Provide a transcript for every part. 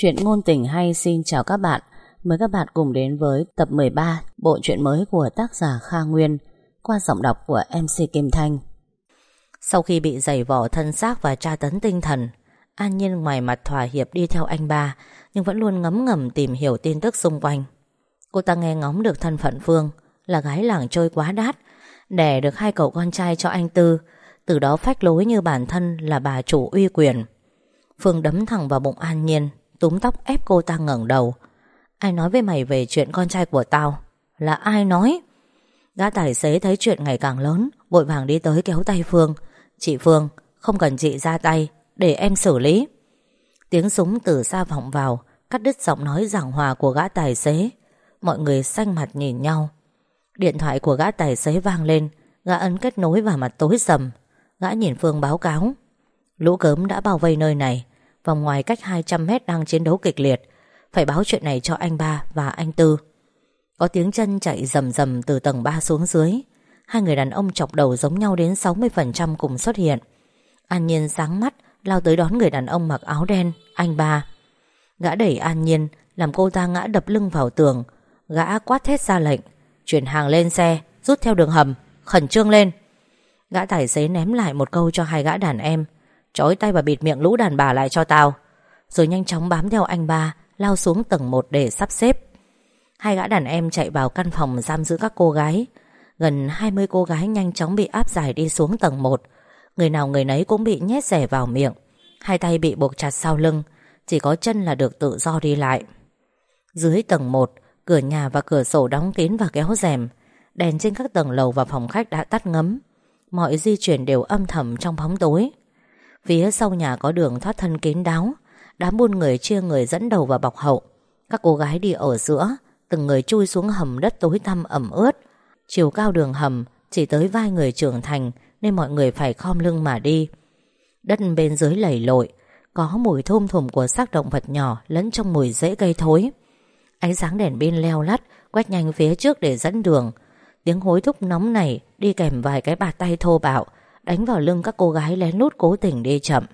Chuyện ngôn tình hay xin chào các bạn. Mời các bạn cùng đến với tập 13 Bộ truyện mới của tác giả Kha Nguyên, Qua giọng đọc của MC Kim Thanh. Sau khi bị giày vỏ thân xác và tra tấn tinh thần, An Nhiên ngoài mặt thỏa hiệp đi theo anh ba, Nhưng vẫn luôn ngấm ngầm tìm hiểu tin tức xung quanh. Cô ta nghe ngóng được thân phận Phương, Là gái làng chơi quá đát, Đẻ được hai cậu con trai cho anh Tư, Từ đó phách lối như bản thân là bà chủ uy quyền. Phương đấm thẳng vào bụng An Nhiên Túm tóc ép cô ta ngẩng đầu. Ai nói với mày về chuyện con trai của tao? Là ai nói? Gã tài xế thấy chuyện ngày càng lớn, Vội vàng đi tới kéo tay Phương. Chị Phương, không cần chị ra tay, Để em xử lý. Tiếng súng từ xa vọng vào, Cắt đứt giọng nói giảng hòa của gã tài xế. Mọi người xanh mặt nhìn nhau. Điện thoại của gã tài xế vang lên, Gã ấn kết nối và mặt tối sầm. Gã nhìn Phương báo cáo. Lũ cớm đã bao vây nơi này Vòng ngoài cách 200 mét đang chiến đấu kịch liệt. Phải báo chuyện này cho anh ba và anh Tư. Có tiếng chân chạy rầm rầm từ tầng 3 xuống dưới. Hai người đàn ông chọc đầu giống nhau đến 60% cùng xuất hiện. An Nhiên sáng mắt, Lao tới đón người đàn ông mặc áo đen, Anh ba. Gã đẩy An Nhiên, Làm cô ta ngã đập lưng vào tường. Gã quát thét ra lệnh, Chuyển hàng lên xe, Rút theo đường hầm, Khẩn trương lên. Gã tài xế ném lại một câu cho hai gã đàn em. Chói tay và bịt miệng lũ đàn bà lại cho tao. Rồi nhanh chóng bám theo anh ba, Lao xuống tầng 1 để sắp xếp. Hai gã đàn em chạy vào căn phòng giam giữ các cô gái. Gần 20 cô gái nhanh chóng bị áp giải đi xuống tầng 1 Người nào người nấy cũng bị nhét rẻ vào miệng. Hai tay bị buộc chặt sau lưng. Chỉ có chân là được tự do đi lại. Dưới tầng 1 Cửa nhà và cửa sổ đóng kín và kéo rèm. Đèn trên các tầng lầu và phòng khách đã tắt ngấm. Mọi di chuyển đều âm thầm trong bóng tối. Phía sau nhà có đường thoát thân kín đáo. Đám buôn người chia người dẫn đầu và bọc hậu. Các cô gái đi ở giữa, Từng người chui xuống hầm đất tối tăm ẩm ướt. Chiều cao đường hầm, Chỉ tới vai người trưởng thành, Nên mọi người phải khom lưng mà đi. Đất bên dưới lầy lội, Có mùi thum thùm của xác động vật nhỏ Lẫn trong mùi rễ cây thối. Ánh sáng đèn pin leo lắt, Quét nhanh phía trước để dẫn đường. Tiếng hối thúc nóng này Đi kèm vài cái bạt tay thô bạo Đánh vào lưng các cô gái lén lút cố tình đi chậm.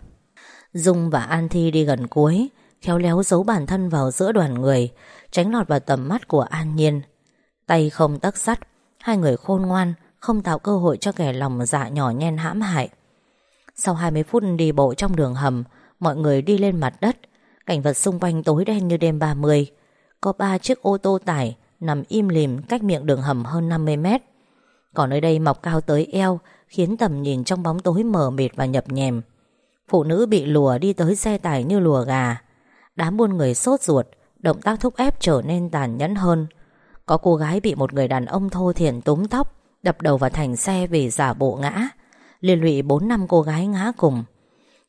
Dung và An Thi đi gần cuối, Khéo léo giấu bản thân vào giữa đoàn người, Tránh lọt vào tầm mắt của An Nhiên. Tay không tắc sắt, Hai người khôn ngoan, Không tạo cơ hội cho kẻ lòng dạ nhỏ nhen hãm hại. Sau 20 phút đi bộ trong đường hầm, Mọi người đi lên mặt đất. Cảnh vật xung quanh tối đen như đêm 30 Có ba chiếc ô tô tải Nằm im lìm cách miệng đường hầm hơn 50 mét. Còn nơi đây mọc cao tới eo, Khiến tầm nhìn trong bóng tối mờ mịt và nhập nhèm. Phụ nữ bị lùa đi tới xe tải như lùa gà. Đám buôn người sốt ruột, Động tác thúc ép trở nên tàn nhẫn hơn. Có cô gái bị một người đàn ông thô thiển túm tóc, Đập đầu vào thành xe vì giả bộ ngã. Liên lụy 4 năm cô gái ngã cùng.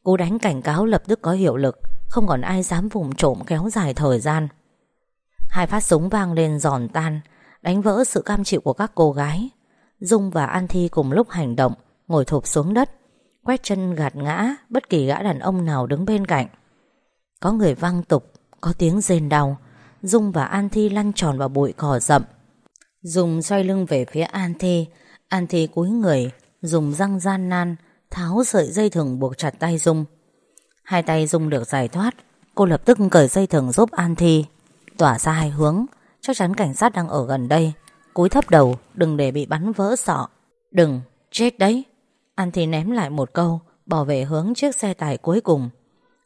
Cú đánh cảnh cáo lập tức có hiệu lực, Không còn ai dám vùng trộm kéo dài thời gian. Hai phát súng vang lên giòn tan, Đánh vỡ sự cam chịu của các cô gái. Dung và An Thi cùng lúc hành động, Ngồi thụp xuống đất, Quét chân gạt ngã Bất kỳ gã đàn ông nào đứng bên cạnh. Có người văng tục, Có tiếng rên đau. Dung và An Thi lăn tròn vào bụi cỏ rậm. Dung xoay lưng về phía An Thi. An Thi cúi người, Dùng răng gian nan, Tháo sợi dây thừng buộc chặt tay Dung. Hai tay Dung được giải thoát, Cô lập tức cởi dây thừng giúp An Thi, Tỏa ra hai hướng. Chắc chắn cảnh sát đang ở gần đây. Cúi thấp đầu đừng để bị bắn vỡ sọ. Đừng, chết đấy. An Thi ném lại một câu Bỏ về hướng chiếc xe tải cuối cùng.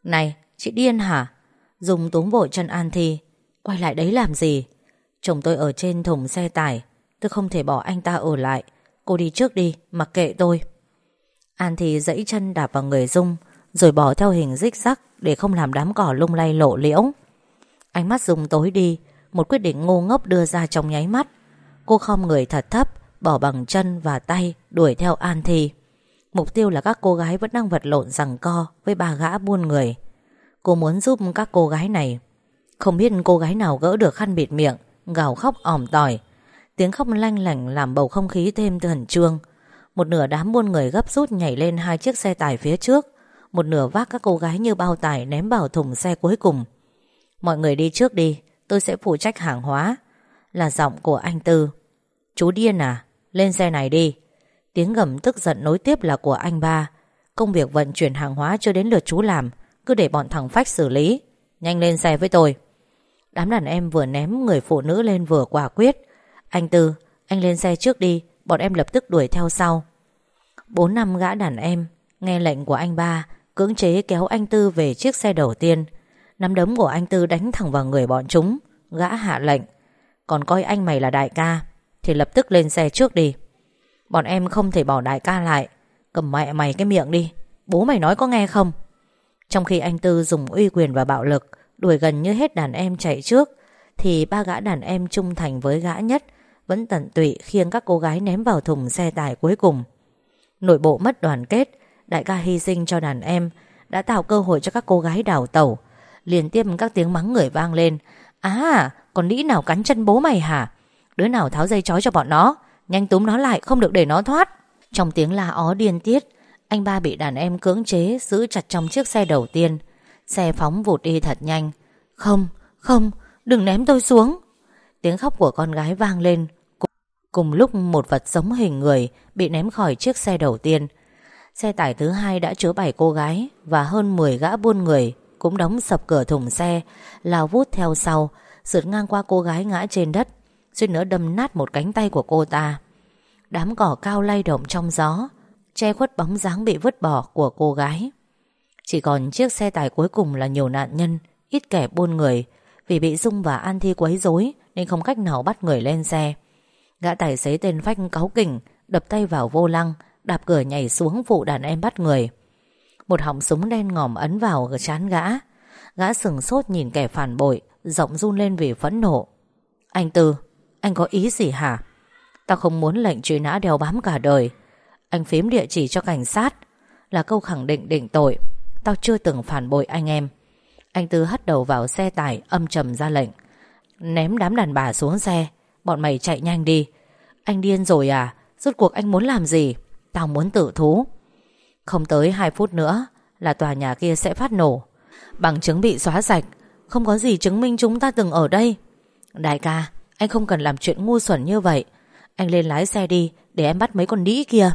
Này, chị điên hả? Dùng túm vội chân An Thi. Quay lại đấy làm gì? Chồng tôi ở trên thùng xe tải. Tôi không thể bỏ anh ta ở lại. Cô đi trước đi, mặc kệ tôi. An Thi dẫy chân đạp vào người Dung Rồi bỏ theo hình rích rắc Để không làm đám cỏ lung lay lộ liễu. Ánh mắt Dung tối đi Một quyết định ngô ngốc đưa ra trong nháy mắt. Cô khom người thật thấp, Bỏ bằng chân và tay, đuổi theo An Thi. Mục tiêu là các cô gái vẫn đang vật lộn rằng co Với bà gã buôn người. Cô muốn giúp các cô gái này. Không biết cô gái nào gỡ được khăn bịt miệng, Gào khóc ỏm tỏi. Tiếng khóc lanh lảnh làm bầu không khí thêm thần trương. Một nửa đám buôn người gấp rút nhảy lên hai chiếc xe tải phía trước. Một nửa vác các cô gái như bao tải ném vào thùng xe cuối cùng. Mọi người đi trước đi, Tôi sẽ phụ trách hàng hóa, Là giọng của anh Tư. Chú điên à Lên xe này đi. Tiếng gầm tức giận nối tiếp là của anh ba. Công việc vận chuyển hàng hóa chưa đến lượt chú làm, Cứ để bọn thằng Phách xử lý. Nhanh lên xe với tôi. Đám đàn em vừa ném người phụ nữ lên vừa quả quyết. Anh Tư, Anh lên xe trước đi, Bọn em lập tức đuổi theo sau. Bốn năm gã đàn em Nghe lệnh của anh ba, Cưỡng chế kéo anh Tư về chiếc xe đầu tiên. Nắm đấm của anh Tư đánh thẳng vào người bọn chúng, Gã hạ lệnh, Còn coi anh mày là đại ca. Thì lập tức lên xe trước đi. Bọn em không thể bỏ đại ca lại. Cầm mẹ mày cái miệng đi. Bố mày nói có nghe không? Trong khi anh Tư dùng uy quyền và bạo lực, Đuổi gần như hết đàn em chạy trước, Thì ba gã đàn em trung thành với gã nhất Vẫn tận tụy khiêng các cô gái ném vào thùng xe tải cuối cùng. Nội bộ mất đoàn kết, Đại ca hy sinh cho đàn em, Đã tạo cơ hội cho các cô gái đào tẩu. Liên tiếp các tiếng mắng người vang lên. À còn nĩ nào cắn chân bố mày hả? Đứa nào tháo dây chói cho bọn nó Nhanh túm nó lại không được để nó thoát. Trong tiếng la ó điên tiết Anh ba bị đàn em cưỡng chế Giữ chặt trong chiếc xe đầu tiên. Xe phóng vụt đi thật nhanh. Không, không, đừng ném tôi xuống. Tiếng khóc của con gái vang lên. Cùng lúc một vật giống hình người Bị ném khỏi chiếc xe đầu tiên. Xe tải thứ hai đã chứa bảy cô gái Và hơn 10 gã buôn người Cũng đóng sập cửa thùng xe Lao vút theo sau Sượt ngang qua cô gái ngã trên đất suýt nữa đâm nát một cánh tay của cô ta. Đám cỏ cao lay động trong gió, Che khuất bóng dáng bị vứt bỏ của cô gái. Chỉ còn chiếc xe tải cuối cùng là nhiều nạn nhân, Ít kẻ buôn người. Vì bị Dung và An Thi quấy rối Nên không cách nào bắt người lên xe. Gã tài xế tên Phách cáu kỉnh, Đập tay vào vô lăng, Đạp cửa nhảy xuống phụ đàn em bắt người. Một họng súng đen ngòm ấn vào chán gã. Gã sừng sốt nhìn kẻ phản bội, Giọng run lên vì phẫn nộ. Anh Tư anh có ý gì hả? Tao không muốn lệnh truy nã đeo bám cả đời. Anh phím địa chỉ cho cảnh sát. Là câu khẳng định định tội. Tao chưa từng phản bội anh em. Anh Tư hất đầu vào xe tải, Âm trầm ra lệnh. Ném đám đàn bà xuống xe. Bọn mày chạy nhanh đi. Anh điên rồi à? Rốt cuộc anh muốn làm gì? Tao muốn tự thú. Không tới 2 phút nữa, Là tòa nhà kia sẽ phát nổ. Bằng chứng bị xóa sạch, Không có gì chứng minh chúng ta từng ở đây. Đại ca anh không cần làm chuyện ngu xuẩn như vậy. Anh lên lái xe đi, Để em bắt mấy con đĩ kia.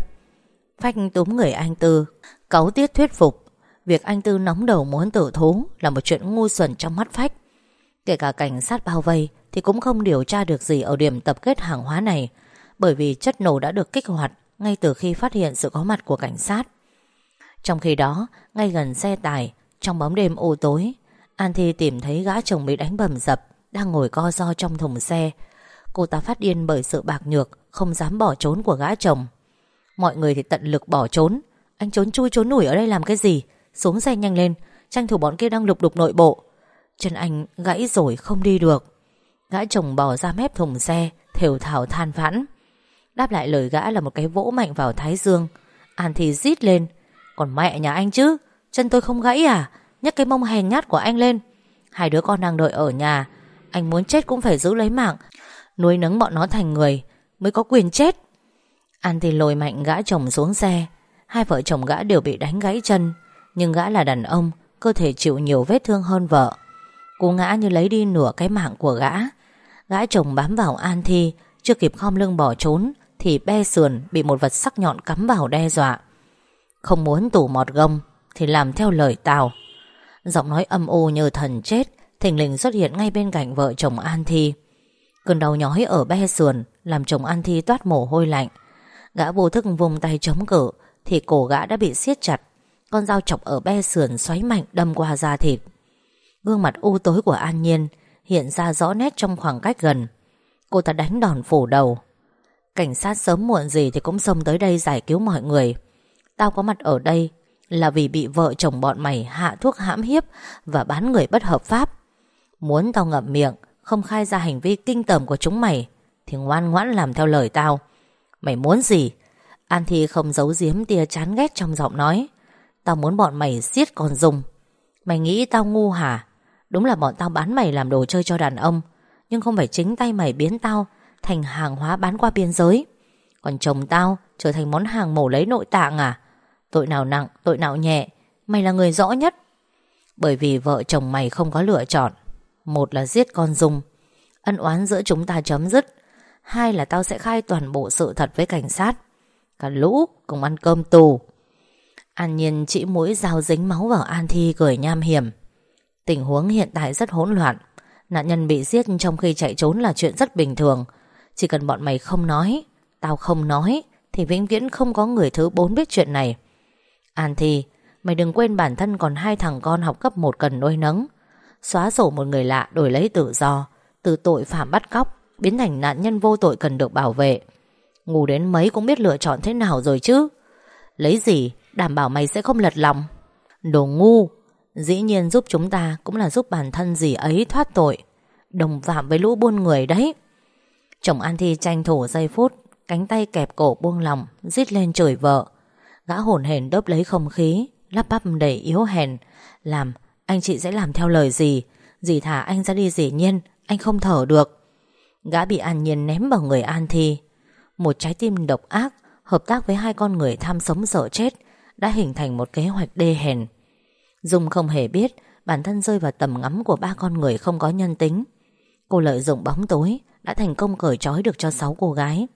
Phách túm người anh Tư Cấu tiết thuyết phục. Việc anh Tư nóng đầu muốn tự thú Là một chuyện ngu xuẩn trong mắt Phách. Kể cả cảnh sát bao vây Thì cũng không điều tra được gì ở điểm tập kết hàng hóa này, Bởi vì chất nổ đã được kích hoạt Ngay từ khi phát hiện sự có mặt của cảnh sát. Trong khi đó, Ngay gần xe tải, Trong bóng đêm u tối, An Thi tìm thấy gã chồng bị đánh bầm dập. Đang ngồi co ro trong thùng xe. Cô ta phát điên bởi sự bạc nhược, Không dám bỏ trốn của gã chồng. Mọi người thì tận lực bỏ trốn. Anh trốn chui trốn nủi ở đây làm cái gì? Xuống xe nhanh lên, Tranh thủ bọn kia đang lục đục nội bộ. Chân anh gãy rồi không đi được. Gã chồng bỏ ra mép thùng xe, Thều thảo than vãn. Đáp lại lời gã là một cái vỗ mạnh vào thái dương. An thì rít lên, Còn mẹ nhà anh chứ? Chân tôi không gãy à? Nhấc cái mông hèn nhát của anh lên. Hai đứa con đang đợi ở nhà anh muốn chết cũng phải giữ lấy mạng. Nuôi nấng bọn nó thành người, Mới có quyền chết. An thì lồi mạnh gã chồng xuống xe. Hai vợ chồng gã đều bị đánh gãy chân. Nhưng gã là đàn ông, Cơ thể chịu nhiều vết thương hơn vợ. Cú ngã như lấy đi nửa cái mạng của gã. Gã chồng bám vào An Thi, Chưa kịp khom lưng bỏ trốn, Thì be sườn bị một vật sắc nhọn cắm vào đe dọa. Không muốn tủ mọt gông, Thì làm theo lời tào. Giọng nói âm u như thần chết Thình lình xuất hiện ngay bên cạnh vợ chồng An Thi. Cơn đau nhói ở be sườn Làm chồng An Thi toát mồ hôi lạnh. Gã vô thức vùng tay chống cự, Thì cổ gã đã bị siết chặt. Con dao chọc ở be sườn xoáy mạnh đâm qua da thịt. Gương mặt u tối của An Nhiên Hiện ra rõ nét trong khoảng cách gần. Cô ta đánh đòn phủ đầu. Cảnh sát sớm muộn gì thì cũng xông tới đây giải cứu mọi người. Tao có mặt ở đây Là vì bị vợ chồng bọn mày hạ thuốc hãm hiếp Và bán người bất hợp pháp. Muốn tao ngậm miệng Không khai ra hành vi kinh tởm của chúng mày Thì ngoan ngoãn làm theo lời tao. Mày muốn gì? An Thi không giấu giếm tia chán ghét trong giọng nói. Tao muốn bọn mày giết con dùng. Mày nghĩ tao ngu hả? Đúng là bọn tao bán mày làm đồ chơi cho đàn ông Nhưng không phải chính tay mày biến tao Thành hàng hóa bán qua biên giới. Còn chồng tao trở thành món hàng mổ lấy nội tạng à? Tội nào nặng, tội nào nhẹ Mày là người rõ nhất. Bởi vì vợ chồng mày không có lựa chọn. Một là giết con Dung Ân oán giữa chúng ta chấm dứt. Hai là tao sẽ khai toàn bộ sự thật với cảnh sát. Cả lũ cùng ăn cơm tù. An Nhiên chỉ mũi dao dính máu vào An Thi cười nham hiểm. Tình huống hiện tại rất hỗn loạn. Nạn nhân bị giết trong khi chạy trốn là chuyện rất bình thường. Chỉ cần bọn mày không nói, Tao không nói, Thì vĩnh viễn không có người thứ bốn biết chuyện này. An Thi, Mày đừng quên bản thân còn hai thằng con học cấp 1 cần nuôi nấng. Xóa sổ một người lạ đổi lấy tự do. Từ tội phạm bắt cóc Biến thành nạn nhân vô tội cần được bảo vệ. Ngu đến mấy cũng biết lựa chọn thế nào rồi chứ? Lấy gì? Đảm bảo mày sẽ không lật lòng. Đồ ngu Dĩ nhiên giúp chúng ta cũng là giúp bản thân gì ấy thoát tội. Đồng phạm với lũ buôn người đấy. Chồng An Thi tranh thủ giây phút Cánh tay kẹp cổ buông lòng Rít lên chửi vợ. Gã hồn hển đớp lấy không khí Lắp bắp đầy yếu hèn Làm, anh chị sẽ làm theo lời gì Dì thả anh ra đi dĩ nhiên, Anh không thở được. Gã bị An Nhiên ném vào người An Thi. Một trái tim độc ác, Hợp tác với hai con người tham sống sợ chết, Đã hình thành một kế hoạch đê hèn. Dung không hề biết Bản thân rơi vào tầm ngắm của ba con người không có nhân tính. Cô lợi dụng bóng tối, Đã thành công cởi trói được cho sáu cô gái.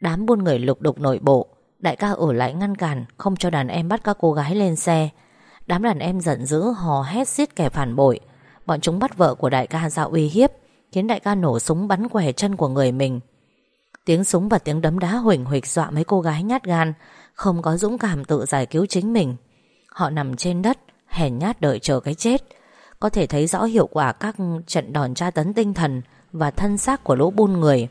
Đám buôn người lục đục nội bộ, Đại ca ở lại ngăn cản, Không cho đàn em bắt các cô gái lên xe. Đám đàn em giận dữ hò hét xiết kẻ phản bội. Bọn chúng bắt vợ của đại ca ra uy hiếp, Khiến đại ca nổ súng bắn quẻ chân của người mình. Tiếng súng và tiếng đấm đá huỳnh huỳnh dọa mấy cô gái nhát gan, Không có dũng cảm tự giải cứu chính mình. Họ nằm trên đất, Hèn nhát đợi chờ cái chết. Có thể thấy rõ hiệu quả các trận đòn tra tấn tinh thần Và thân xác của lũ buôn người.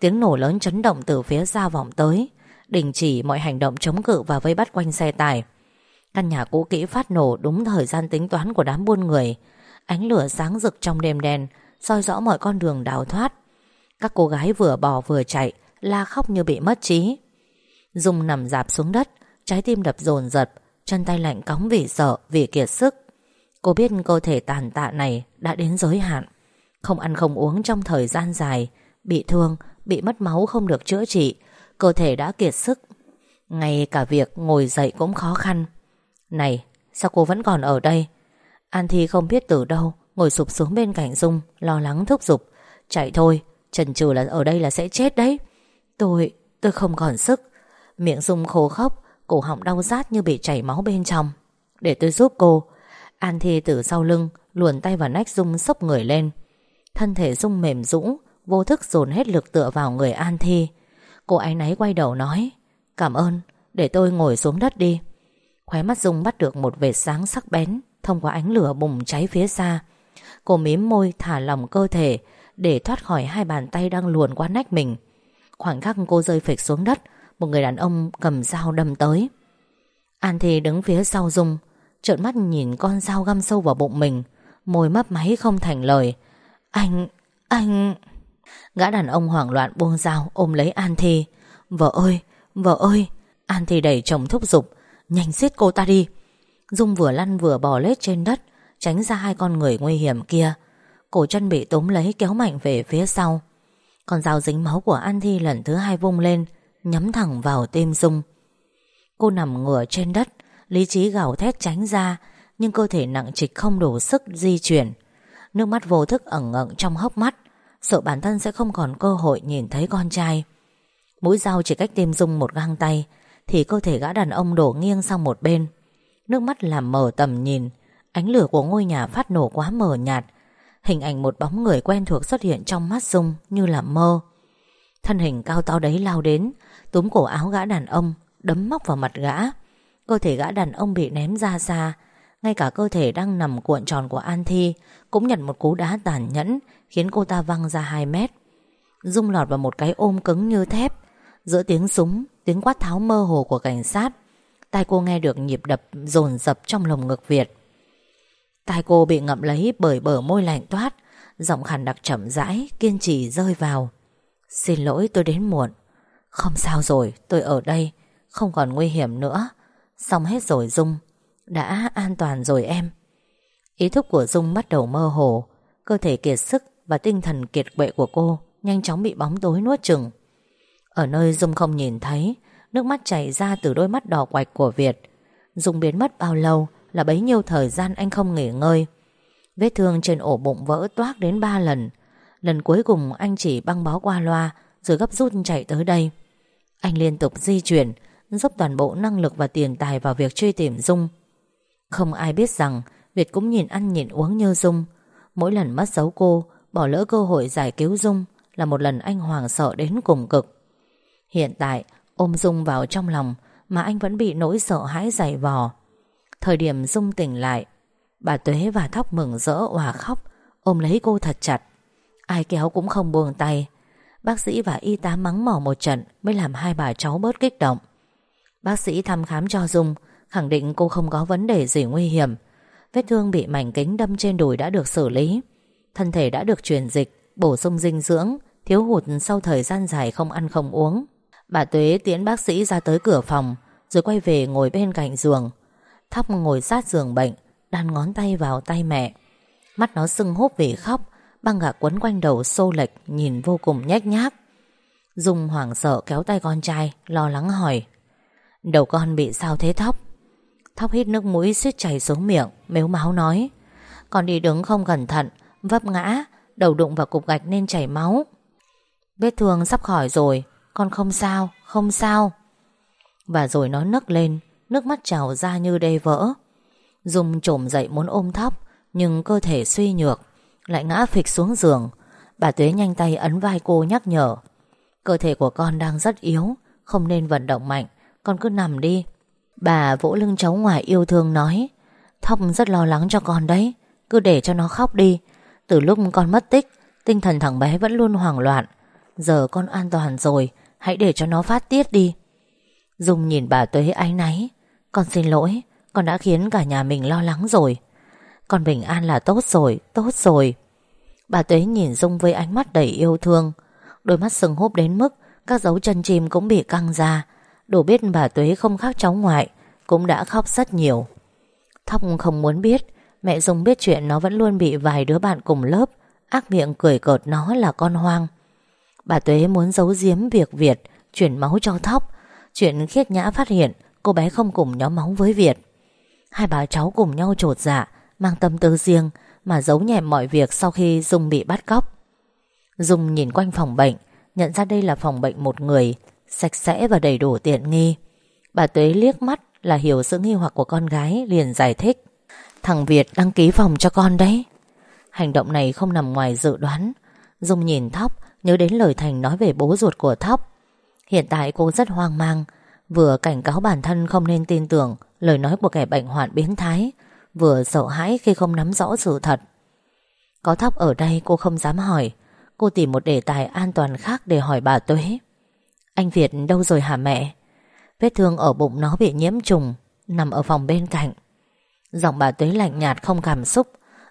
Tiếng nổ lớn chấn động từ phía xa vọng tới, Đình chỉ mọi hành động chống cự và vây bắt quanh xe tải. Căn nhà cũ kỹ phát nổ đúng thời gian tính toán của đám buôn người. Ánh lửa sáng rực trong đêm đen soi rõ mọi con đường đào thoát. Các cô gái vừa bò vừa chạy La khóc như bị mất trí. Dung nằm dạp xuống đất Trái tim đập dồn dập Chân tay lạnh cóng vì sợ, vì kiệt sức. Cô biết cơ thể tàn tạ này Đã đến giới hạn. Không ăn không uống trong thời gian dài Bị thương, bị mất máu không được chữa trị Cơ thể đã kiệt sức. Ngay cả việc ngồi dậy cũng khó khăn. Này, sao cô vẫn còn ở đây? An Thi không biết từ đâu Ngồi sụp xuống bên cạnh Dung Lo lắng thúc giục. Chạy thôi, trần chừ là ở đây là sẽ chết đấy. Tôi, tôi không còn sức. Miệng Dung khô khóc Cổ họng đau rát như bị chảy máu bên trong. Để tôi giúp cô. An Thi từ sau lưng Luồn tay vào nách Dung sốc người lên. Thân thể Dung mềm dũng, Vô thức dồn hết lực tựa vào người An Thi. Cô ấy náy quay đầu nói Cảm ơn, để tôi ngồi xuống đất đi. Khóe mắt Dung bắt được một vệt sáng sắc bén Thông qua ánh lửa bùng cháy phía xa. Cô mím môi thả lỏng cơ thể Để thoát khỏi hai bàn tay đang luồn qua nách mình. Khoảnh khắc cô rơi phịch xuống đất Một người đàn ông cầm dao đâm tới. An Thi đứng phía sau Dung Trợn mắt nhìn con dao găm sâu vào bụng mình. Môi mấp máy không thành lời. Anh, anh! Gã đàn ông hoảng loạn buông dao ôm lấy An Thi. Vợ ơi, vợ ơi! An Thi đẩy chồng thúc giục Nhanh giết cô ta đi. Dung vừa lăn vừa bò lết trên đất, Tránh ra hai con người nguy hiểm kia. Cổ chân bị tóm lấy, kéo mạnh về phía sau. Con dao dính máu của An Thi lần thứ hai vung lên, Nhắm thẳng vào tim Dung. Cô nằm ngửa trên đất, Lý trí gào thét tránh ra, Nhưng cơ thể nặng trịch không đủ sức di chuyển. Nước mắt vô thức ẩn ngận trong hốc mắt, Sợ bản thân sẽ không còn cơ hội nhìn thấy con trai. Mũi dao chỉ cách tim Dung một găng tay thì cơ thể gã đàn ông đổ nghiêng sang một bên. Nước mắt làm mờ tầm nhìn, Ánh lửa của ngôi nhà phát nổ quá mờ nhạt. Hình ảnh một bóng người quen thuộc xuất hiện trong mắt Dung như là mơ. Thân hình cao to đấy lao đến, Túm cổ áo gã đàn ông, Đấm móc vào mặt gã. Cơ thể gã đàn ông bị ném ra xa. Ngay cả cơ thể đang nằm cuộn tròn của An Thi Cũng nhận một cú đá tàn nhẫn Khiến cô ta văng ra 2 mét. Dung lọt vào một cái ôm cứng như thép Giữa tiếng súng, Tiếng quát tháo mơ hồ của cảnh sát, Tai cô nghe được nhịp đập dồn dập trong lồng ngực Việt. Tai cô bị ngậm lấy bởi bờ môi lạnh toát, Giọng khàn đặc chậm rãi, Kiên trì rơi vào. Xin lỗi, tôi đến muộn. Không sao rồi, tôi ở đây, Không còn nguy hiểm nữa. Xong hết rồi Dung, Đã an toàn rồi em. Ý thức của Dung bắt đầu mơ hồ, Cơ thể kiệt sức và tinh thần kiệt quệ của cô Nhanh chóng bị bóng tối nuốt chừng ở nơi Dung không nhìn thấy, Nước mắt chảy ra từ đôi mắt đỏ quạch của Việt. Dung biến mất bao lâu Là bấy nhiêu thời gian anh không nghỉ ngơi. Vết thương trên ổ bụng vỡ toác đến ba lần. Lần cuối cùng anh chỉ băng bó qua loa, Rồi gấp rút chạy tới đây. Anh liên tục di chuyển Dốc toàn bộ năng lực và tiền tài vào việc truy tìm Dung. Không ai biết rằng Việt cũng nhìn ăn nhìn uống như Dung. Mỗi lần mất dấu cô, Bỏ lỡ cơ hội giải cứu Dung Là một lần anh hoàng sợ đến cùng cực. Hiện tại, ôm Dung vào trong lòng Mà anh vẫn bị nỗi sợ hãi dày vò. Thời điểm Dung tỉnh lại, Bà Tuế và Thóc mừng rỡ hòa khóc, Ôm lấy cô thật chặt. Ai kéo cũng không buông tay. Bác sĩ và y tá mắng mỏ một trận Mới làm hai bà cháu bớt kích động. Bác sĩ thăm khám cho Dung, Khẳng định cô không có vấn đề gì nguy hiểm. Vết thương bị mảnh kính đâm trên đùi đã được xử lý. Thân thể đã được truyền dịch, Bổ sung dinh dưỡng, Thiếu hụt sau thời gian dài không ăn không uống. Bà Tuế tiến bác sĩ ra tới cửa phòng, Rồi quay về ngồi bên cạnh giường. Thóc ngồi sát giường bệnh Đan ngón tay vào tay mẹ. Mắt nó sưng húp vì khóc, Băng gạc quấn quanh đầu xô lệch, Nhìn vô cùng nhách nhác. Dung hoảng sợ kéo tay con trai, Lo lắng hỏi, Đầu con bị sao thế Thóc? Thóc hít nước mũi suýt chảy xuống miệng, Mếu máu nói, Con đi đứng không cẩn thận, Vấp ngã, Đầu đụng vào cục gạch nên chảy máu. Vết thương sắp khỏi rồi con không sao Không sao. Và rồi nó nấc lên, Nước mắt trào ra như đê vỡ. Dung trồm dậy muốn ôm Thóc, Nhưng cơ thể suy nhược, Lại ngã phịch xuống giường. Bà Tuế nhanh tay ấn vai cô nhắc nhở, Cơ thể của con đang rất yếu, Không nên vận động mạnh, Con cứ nằm đi. Bà vỗ lưng cháu ngoài yêu thương nói, Thóc rất lo lắng cho con đấy, Cứ để cho nó khóc đi. Từ lúc con mất tích, Tinh thần thằng bé vẫn luôn hoảng loạn Giờ con an toàn rồi, Hãy để cho nó phát tiết đi. Dung nhìn bà Tuế áy náy. Con xin lỗi, Con đã khiến cả nhà mình lo lắng rồi. Con bình an là tốt rồi Tốt rồi. Bà Tuế nhìn Dung với ánh mắt đầy yêu thương. Đôi mắt sừng húp đến mức Các dấu chân chim cũng bị căng ra. Đủ biết bà Tuế không khác cháu ngoại, Cũng đã khóc rất nhiều. Thóc không muốn biết, Mẹ Dung biết chuyện nó vẫn luôn bị vài đứa bạn cùng lớp, Ác miệng cười cợt nó là con hoang. Bà Tuế muốn giấu giếm việc Việt, Chuyển máu cho Thóc. Chuyện khiết nhã phát hiện, Cô bé không cùng nhóm máu với Việt. Hai bà cháu cùng nhau trột dạ Mang tâm tư riêng, Mà giấu nhẹm mọi việc sau khi Dung bị bắt cóc. Dung nhìn quanh phòng bệnh, Nhận ra đây là phòng bệnh một người, Sạch sẽ và đầy đủ tiện nghi. Bà Tuế liếc mắt là hiểu sự nghi hoặc của con gái, Liền giải thích. Thằng Việt đăng ký phòng cho con đấy. Hành động này không nằm ngoài dự đoán. Dung nhìn Thóc Nhớ đến lời Thành nói về bố ruột của Thóc. Hiện tại cô rất hoang mang. Vừa cảnh cáo bản thân không nên tin tưởng Lời nói của kẻ bệnh hoạn biến thái, Vừa sợ hãi khi không nắm rõ sự thật. Có Thóc ở đây, cô không dám hỏi. Cô tìm một đề tài an toàn khác để hỏi bà Tuế. Anh Việt đâu rồi hả mẹ? Vết thương ở bụng nó bị nhiễm trùng, Nằm ở phòng bên cạnh. Giọng bà Tuế lạnh nhạt không cảm xúc,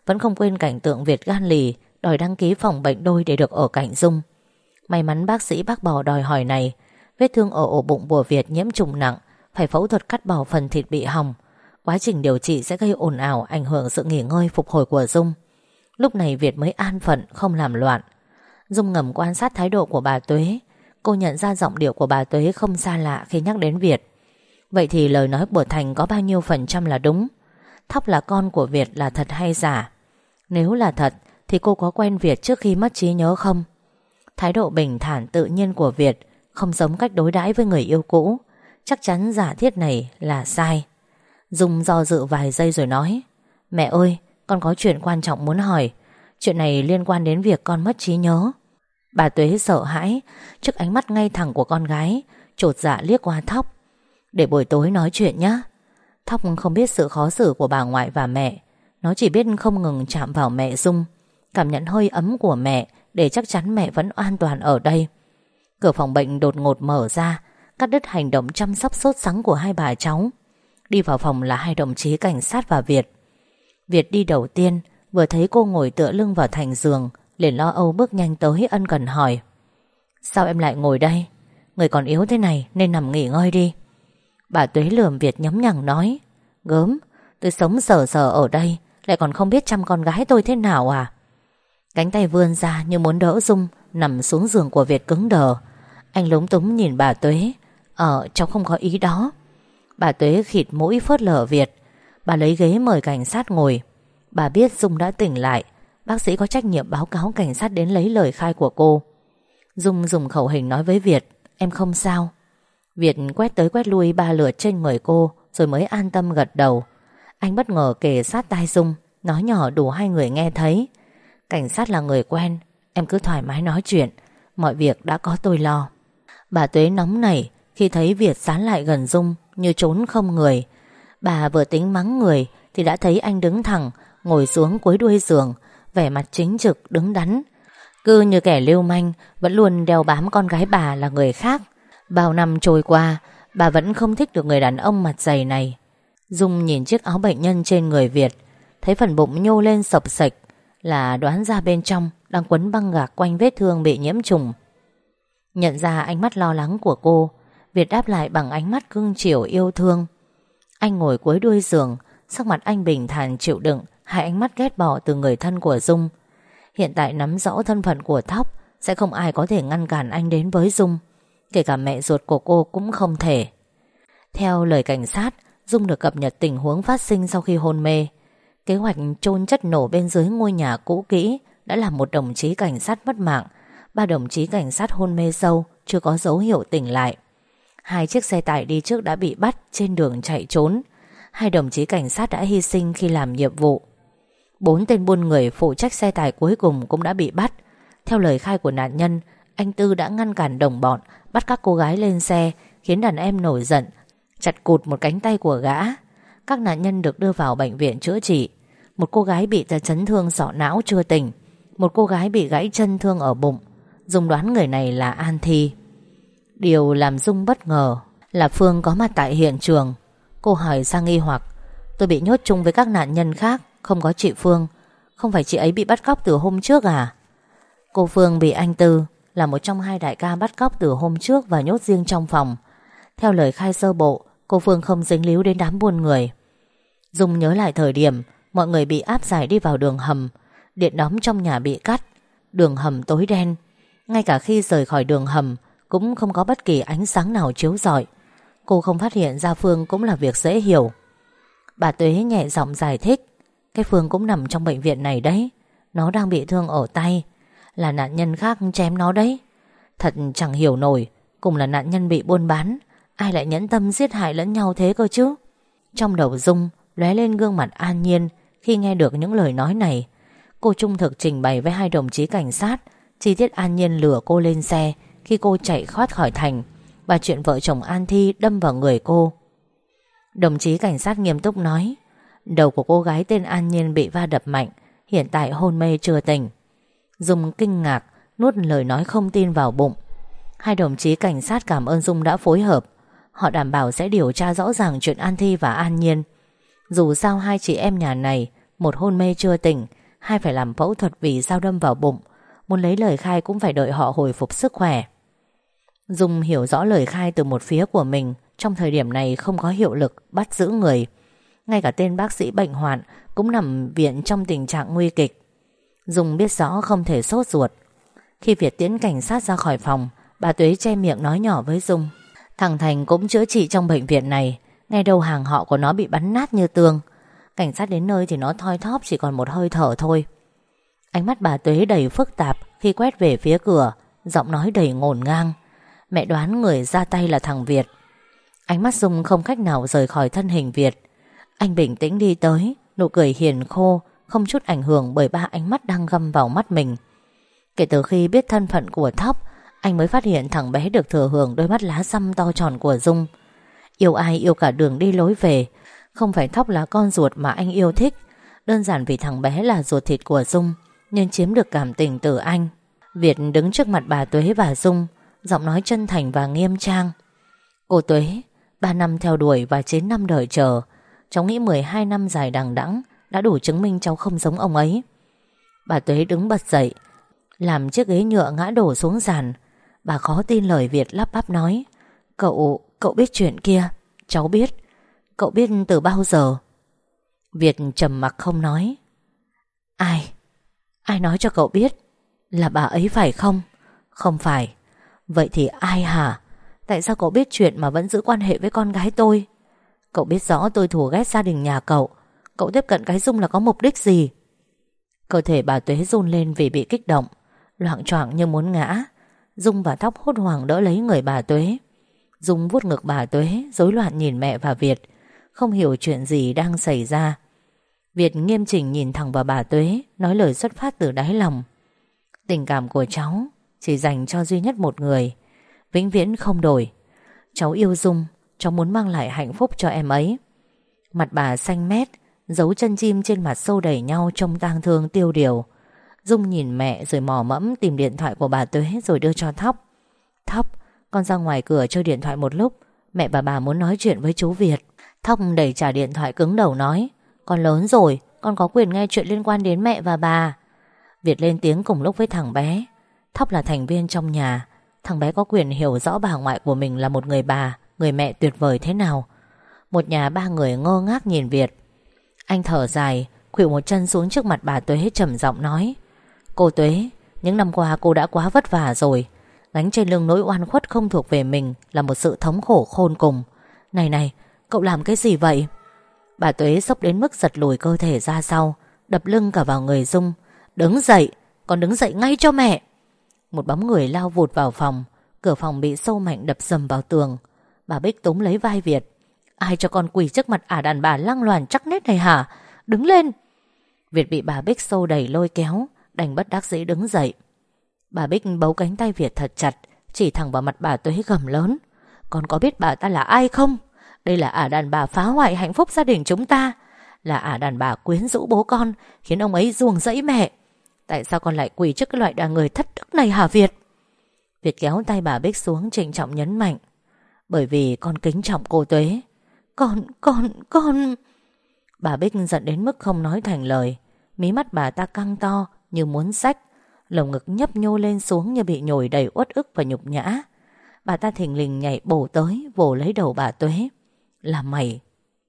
Vẫn không quên cảnh tượng Việt gan lì Đòi đăng ký phòng bệnh đôi để được ở cạnh Dung. May mắn bác sĩ bác bỏ đòi hỏi này, Vết thương ở ổ bụng của Việt nhiễm trùng nặng, Phải phẫu thuật cắt bỏ phần thịt bị hỏng. Quá trình điều trị sẽ gây ồn ào, Ảnh hưởng sự nghỉ ngơi phục hồi của Dung. Lúc này Việt mới an phận, không làm loạn. Dung ngầm quan sát thái độ của bà Tuế. Cô nhận ra giọng điệu của bà Tuế không xa lạ khi nhắc đến Việt. Vậy thì lời nói của Thành có bao nhiêu phần trăm là đúng? Thóc là con của Việt là thật hay giả? Nếu là thật thì cô có quen Việt trước khi mất trí nhớ không? Thái độ bình thản tự nhiên của Việt Không giống cách đối đãi với người yêu cũ. Chắc chắn giả thiết này là sai. Dung do dự vài giây rồi nói, Mẹ ơi, Con có chuyện quan trọng muốn hỏi. Chuyện này liên quan đến việc con mất trí nhớ. Bà Tuế sợ hãi, Trước ánh mắt ngay thẳng của con gái, Trột dạ liếc qua Thóc. Để buổi tối nói chuyện nhé Thóc không biết sự khó xử của bà ngoại và mẹ. Nó chỉ biết không ngừng chạm vào mẹ Dung. Cảm nhận hơi ấm của mẹ, Để chắc chắn mẹ vẫn an toàn ở đây. Cửa phòng bệnh đột ngột mở ra, Cắt đứt hành động chăm sóc sốt sắng của hai bà cháu. Đi vào phòng là hai đồng chí cảnh sát và Việt. Việt đi đầu tiên, Vừa thấy cô ngồi tựa lưng vào thành giường, liền lo âu bước nhanh tới ân cần hỏi. Sao em lại ngồi đây? Người còn yếu thế này nên nằm nghỉ ngơi đi. Bà Tuế lườm Việt nhấm nhằng nói, Gớm, Tôi sống sờ sờ ở đây, Lại còn không biết chăm con gái tôi thế nào à? Cánh tay vươn ra như muốn đỡ Dung Nằm xuống giường của Việt cứng đờ. Anh lúng túng nhìn bà Tuế. Ờ cháu không có ý đó. Bà Tuế khịt mũi phớt lờ Việt. Bà lấy ghế mời cảnh sát ngồi. Bà biết Dung đã tỉnh lại. Bác sĩ có trách nhiệm báo cáo cảnh sát đến lấy lời khai của cô. Dung dùng khẩu hình nói với Việt, Em không sao. Việt quét tới quét lui ba lượt trên người cô, Rồi mới an tâm gật đầu. Anh bất ngờ kề sát tai Dung, Nói nhỏ đủ hai người nghe thấy. Cảnh sát là người quen, Em cứ thoải mái nói chuyện. Mọi việc đã có tôi lo. Bà Tuế nóng nảy khi thấy Việt sán lại gần Dung Như trốn không người. Bà vừa tính mắng người Thì đã thấy anh đứng thẳng, Ngồi xuống cuối đuôi giường, Vẻ mặt chính trực, đứng đắn. Cứ như kẻ lưu manh, Vẫn luôn đeo bám con gái bà là người khác. Bao năm trôi qua, Bà vẫn không thích được người đàn ông mặt dày này. Dung nhìn chiếc áo bệnh nhân trên người Việt, Thấy phần bụng nhô lên sập sạch. Là đoán ra bên trong Đang quấn băng gạc quanh vết thương bị nhiễm trùng. Nhận ra ánh mắt lo lắng của cô, Việt đáp lại bằng ánh mắt cưng chiều yêu thương. Anh ngồi cuối đuôi giường, Sắc mặt anh bình thản chịu đựng, Hai ánh mắt ghét bỏ từ người thân của Dung. Hiện tại nắm rõ thân phận của Thóc, Sẽ không ai có thể ngăn cản anh đến với Dung, Kể cả mẹ ruột của cô cũng không thể. Theo lời cảnh sát, Dung được cập nhật tình huống phát sinh sau khi hôn mê. Kế hoạch chôn chất nổ bên dưới ngôi nhà cũ kỹ Đã làm một đồng chí cảnh sát mất mạng. Ba đồng chí cảnh sát hôn mê sâu, Chưa có dấu hiệu tỉnh lại. Hai chiếc xe tải đi trước đã bị bắt, Trên đường chạy trốn. Hai đồng chí cảnh sát đã hy sinh khi làm nhiệm vụ. Bốn tên buôn người phụ trách xe tải cuối cùng cũng đã bị bắt. Theo lời khai của nạn nhân, Anh Tư đã ngăn cản đồng bọn, Bắt các cô gái lên xe, Khiến đàn em nổi giận, Chặt cụt một cánh tay của gã. Các nạn nhân được đưa vào bệnh viện chữa trị. Một cô gái bị chấn thương, sọ não chưa tỉnh. Một cô gái bị gãy chân thương ở bụng. Dung đoán người này là An Thi. Điều làm Dung bất ngờ Là Phương có mặt tại hiện trường. Cô hỏi sang nghi hoặc, Tôi bị nhốt chung với các nạn nhân khác, Không có chị Phương. Không phải chị ấy bị bắt cóc từ hôm trước à? Cô Phương bị anh Tư Là một trong hai đại ca bắt cóc từ hôm trước Và nhốt riêng trong phòng. Theo lời khai sơ bộ, Cô Phương không dính líu đến đám buôn người. Dung nhớ lại thời điểm Mọi người bị áp giải đi vào đường hầm. Điện đóm trong nhà bị cắt. Đường hầm tối đen. Ngay cả khi rời khỏi đường hầm, Cũng không có bất kỳ ánh sáng nào chiếu rọi. Cô không phát hiện ra Phương cũng là việc dễ hiểu. Bà Tuế nhẹ giọng giải thích, Cái Phương cũng nằm trong bệnh viện này đấy. Nó đang bị thương ở tay. Là nạn nhân khác chém nó đấy. Thật chẳng hiểu nổi, Cùng là nạn nhân bị buôn bán, Ai lại nhẫn tâm giết hại lẫn nhau thế cơ chứ? Trong đầu Dung lóe lên gương mặt an nhiên khi nghe được những lời nói này, Cô trung thực trình bày với hai đồng chí cảnh sát, Chi tiết an nhiên lừa cô lên xe Khi cô chạy thoát khỏi thành Và chuyện vợ chồng An Thi đâm vào người cô. Đồng chí cảnh sát nghiêm túc nói, Đầu của cô gái tên An Nhiên bị va đập mạnh, Hiện tại hôn mê chưa tỉnh. Dung kinh ngạc, Nuốt lời nói không tin vào bụng. Hai đồng chí cảnh sát cảm ơn Dung đã phối hợp, Họ đảm bảo sẽ điều tra rõ ràng chuyện An Thi và An Nhiên. Dù sao hai chị em nhà này một hôn mê chưa tỉnh, Hai phải làm phẫu thuật vì dao đâm vào bụng. Muốn lấy lời khai cũng phải đợi họ hồi phục sức khỏe. Dung hiểu rõ lời khai từ một phía của mình, Trong thời điểm này không có hiệu lực, Bắt giữ người. Ngay cả tên bác sĩ bệnh hoạn Cũng nằm viện trong tình trạng nguy kịch. Dung biết rõ không thể sốt ruột. Khi Việt tiến cảnh sát ra khỏi phòng, Bà Tuế che miệng nói nhỏ với Dung. Thằng Thành cũng chữa trị trong bệnh viện này. Ngay đầu hàng họ của nó bị bắn nát như tương Cảnh sát đến nơi thì nó thoi thóp Chỉ còn một hơi thở thôi. Ánh mắt bà Tuế đầy phức tạp Khi quét về phía cửa, Giọng nói đầy ngổn ngang. Mẹ đoán người ra tay là thằng Việt. Ánh mắt Dung không cách nào rời khỏi thân hình Việt. Anh bình tĩnh đi tới, Nụ cười hiền khô, Không chút ảnh hưởng bởi ba ánh mắt đang găm vào mắt mình. Kể từ khi biết thân phận của Thóc, Anh mới phát hiện thằng bé được thừa hưởng Đôi mắt lá xăm to tròn của Dung. Yêu ai yêu cả đường đi lối về không phải Thóc là con ruột mà anh yêu thích. Đơn giản vì thằng bé là ruột thịt của Dung Nên chiếm được cảm tình từ anh. Việt đứng trước mặt bà Tuế và Dung Giọng nói chân thành và nghiêm trang. Cô Tuế Ba năm theo đuổi và 9 năm đợi chờ. Cháu nghĩ 12 năm dài đằng đẵng Đã đủ chứng minh cháu không giống ông ấy. Bà Tuế đứng bật dậy Làm chiếc ghế nhựa ngã đổ xuống sàn. Bà khó tin lời Việt lắp bắp nói Cậu, cậu biết chuyện kia Cháu biết. Cậu biết từ bao giờ? Việt trầm mặc không nói. Ai? Ai nói cho cậu biết Là bà ấy phải không? Không phải. Vậy thì ai hả? Tại sao cậu biết chuyện mà vẫn giữ quan hệ với con gái tôi? Cậu biết rõ tôi thù ghét gia đình nhà cậu. Cậu tiếp cận cái Dung là có mục đích gì? Cơ thể bà Tuế run lên vì bị kích động. Loạn choạng như muốn ngã. Dung và Tóc hốt hoảng đỡ lấy người bà Tuế. Dung vuốt ngực bà Tuế, Rối loạn nhìn mẹ và Việt. Không hiểu chuyện gì đang xảy ra. Việt nghiêm chỉnh nhìn thẳng vào bà Tuế, Nói lời xuất phát từ đáy lòng. Tình cảm của cháu Chỉ dành cho duy nhất một người, Vĩnh viễn không đổi. Cháu yêu Dung, Cháu muốn mang lại hạnh phúc cho em ấy. Mặt bà xanh mét Giấu chân chim trên mặt sâu đẩy nhau Trong tang thương tiêu điều. Dung nhìn mẹ rồi mò mẫm tìm điện thoại của bà Tuế Rồi đưa cho Thóc. Thóc, con ra ngoài cửa chơi điện thoại một lúc, Mẹ và bà muốn nói chuyện với chú Việt. Thóc đẩy trả điện thoại cứng đầu nói, Con lớn rồi, Con có quyền nghe chuyện liên quan đến mẹ và bà. Việt lên tiếng cùng lúc với thằng bé. Thóc là thành viên trong nhà. Thằng bé có quyền hiểu rõ bà ngoại của mình là một người bà, Người mẹ tuyệt vời thế nào. Một nhà ba người ngơ ngác nhìn Việt. Anh thở dài, Khuỵu một chân xuống trước mặt bà Tuế, trầm giọng nói, Cô Tuế, Những năm qua cô đã quá vất vả rồi. Gánh trên lưng nỗi oan khuất không thuộc về mình Là một sự thống khổ khôn cùng. Này này cậu làm cái gì vậy? Bà Tuế sốc đến mức giật lùi cơ thể ra sau, Đập lưng cả vào người Dung. Đứng dậy, Còn đứng dậy ngay cho mẹ. Một bóng người lao vụt vào phòng, Cửa phòng bị sâu mạnh đập dầm vào tường. Bà Bích túm lấy vai Việt. Ai cho con quỳ trước mặt ả đàn bà lăng loàn chắc nết này hả? Đứng lên! Việt bị bà Bích sâu đẩy lôi kéo, Đành bất đắc dĩ đứng dậy. Bà Bích bấu cánh tay Việt thật chặt, Chỉ thẳng vào mặt bà Tuế gầm lớn. Con có biết bà ta là ai không? Đây là ả đàn bà phá hoại hạnh phúc gia đình chúng ta. Là ả đàn bà quyến rũ bố con Khiến ông ấy ruồng rẫy mẹ. Tại sao con lại quỳ trước cái loại đàn người thất đức này hả Việt? Việt kéo tay bà Bích xuống trịnh trọng nhấn mạnh. Bởi vì con kính trọng cô Tuế. Con, con, con. Bà Bích giận đến mức không nói thành lời. Mí mắt bà ta căng to như muốn sách Lồng ngực nhấp nhô lên xuống như bị nhồi đầy uất ức và nhục nhã. Bà ta thình lình nhảy bổ tới Vồ lấy đầu bà Tuế. Là mày.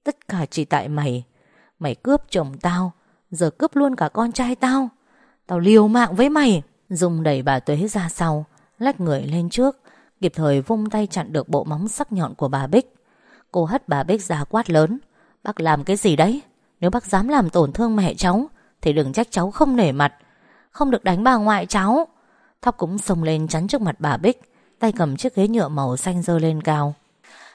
Tất cả chỉ tại mày. Mày cướp chồng tao, Giờ cướp luôn cả con trai tao. Tao liều mạng với mày. Dùng đẩy bà Tuế ra sau, Lách người lên trước, Kịp thời vung tay chặn được bộ móng sắc nhọn của bà Bích. Cô hất bà Bích ra quát lớn, Bác làm cái gì đấy? Nếu bác dám làm tổn thương mẹ cháu, Thì đừng trách cháu không nể mặt. Không được đánh bà ngoại cháu. Thóc cũng xông lên chắn trước mặt bà Bích, Tay cầm chiếc ghế nhựa màu xanh dơ lên cao.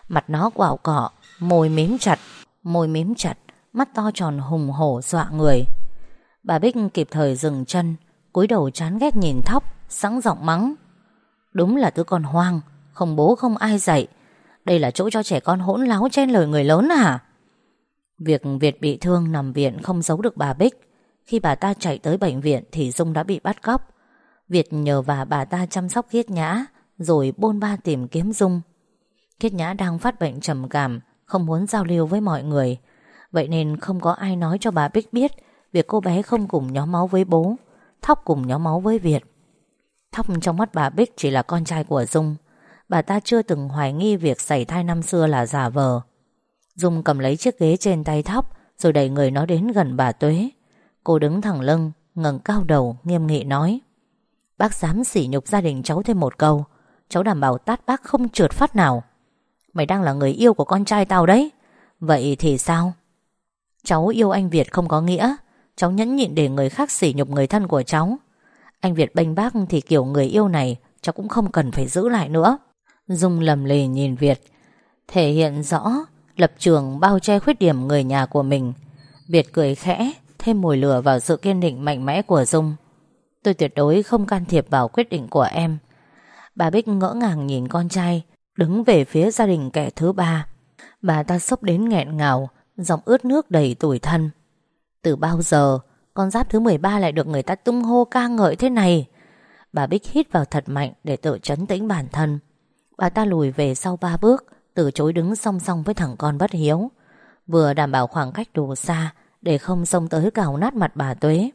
Mặt nó quạo cọ Môi mím chặt, Môi mím chặt, Mắt to tròn hùng hổ dọa người. Bà Bích kịp thời dừng chân, cúi đầu chán ghét nhìn Thóc, Sẵn giọng mắng. Đúng là đứa con hoang, Không bố không ai dạy. Đây là chỗ cho trẻ con hỗn láo chen lời người lớn à? Việc Việt bị thương nằm viện không giấu được bà Bích. Khi bà ta chạy tới bệnh viện Thì Dung đã bị bắt cóc. Việt nhờ và bà ta chăm sóc Khiết Nhã, Rồi bôn ba tìm kiếm Dung. Khiết Nhã đang phát bệnh trầm cảm không muốn giao lưu với mọi người. Vậy nên không có ai nói cho bà Bích biết Việc cô bé không cùng nhóm máu với bố, Thóc cùng nhóm máu với Việt. Thóc trong mắt bà Bích chỉ là con trai của Dung. Bà ta chưa từng hoài nghi Việc xảy thai năm xưa là giả vờ. Dung cầm lấy chiếc ghế trên tay Thóc Rồi đẩy người nó đến gần bà Tuế. Cô đứng thẳng lưng, ngẩng cao đầu, nghiêm nghị nói, Bác dám sỉ nhục gia đình cháu thêm một câu. Cháu đảm bảo tát bác không trượt phát nào. Mày đang là người yêu của con trai tao đấy. Vậy thì sao? Cháu yêu anh Việt không có nghĩa. Cháu nhẫn nhịn để người khác sỉ nhục người thân của cháu. Anh Việt bênh bác thì kiểu người yêu này Cháu cũng không cần phải giữ lại nữa. Dung lầm lì nhìn Việt. Thể hiện rõ Lập trường bao che khuyết điểm người nhà của mình. Việt cười khẽ thêm mùi lửa vào sự kiên định mạnh mẽ của Dung. Tôi tuyệt đối không can thiệp vào quyết định của em. Bà Bích ngỡ ngàng nhìn con trai, đứng về phía gia đình kẻ thứ ba. Bà ta sốc đến nghẹn ngào, giọng ướt nước đầy tủi thân. Từ bao giờ, con giáp thứ 13 lại được người ta tung hô ca ngợi thế này? Bà Bích hít vào thật mạnh để tự chấn tĩnh bản thân. Bà ta lùi về sau ba bước, từ chối đứng song song với thằng con bất hiếu. Vừa đảm bảo khoảng cách đủ xa, để không xông tới cào nát mặt bà Tuế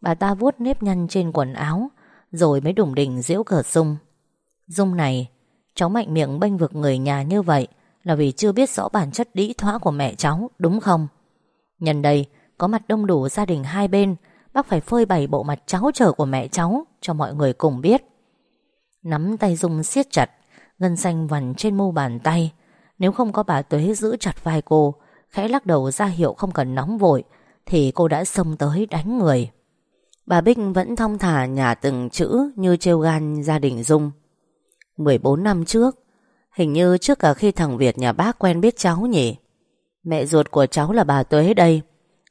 Bà ta vuốt nếp nhăn trên quần áo Rồi mới đủng đỉnh diễu cờ sung Dung này Cháu mạnh miệng bênh vực người nhà như vậy Là vì chưa biết rõ bản chất đĩ thoã của mẹ cháu, Đúng không? Nhân đây, có mặt đông đủ gia đình hai bên, Bác phải phơi bày bộ mặt cháu trở của mẹ cháu Cho mọi người cùng biết. Nắm tay Dung siết chặt, Ngân xanh vằn trên mu bàn tay. Nếu không có bà Tuế giữ chặt vai cô, Khẽ lắc đầu ra hiệu không cần nóng vội, Thì cô đã xông tới đánh người. Bà Bích vẫn thong thả nhả từng chữ Như trêu gan gia đình Dung. 14 năm trước. Hình như trước cả khi thằng Việt nhà bác quen biết cháu nhỉ. Mẹ ruột của cháu là bà Tuế đây,